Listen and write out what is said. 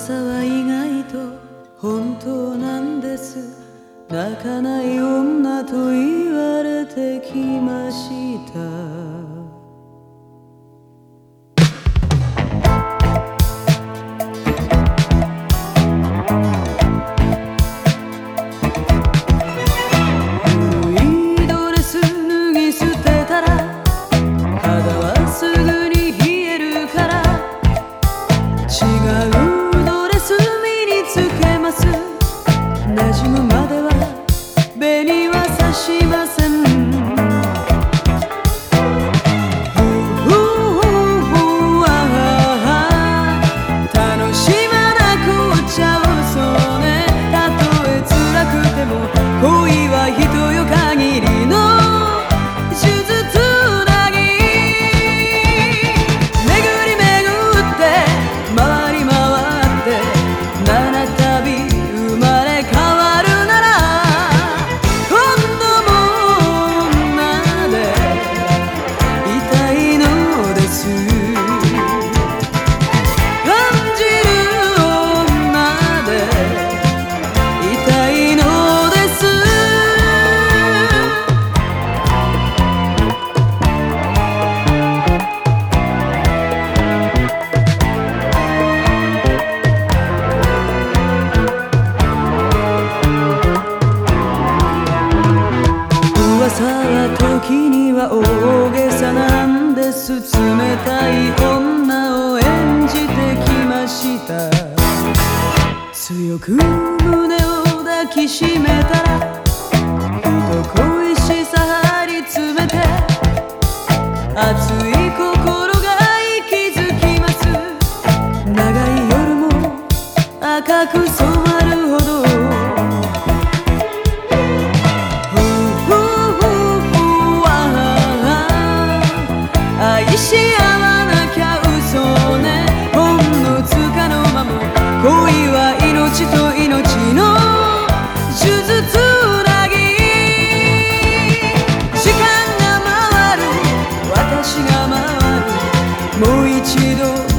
さは意外と本当なんです。泣かない女と言われてきました。あ時には大げさなんです冷たい女を演じてきました。強く胸を抱きしめた。ら男恋しさ張り詰めて。熱い心が息づきます。長い夜も赤く染めもう一度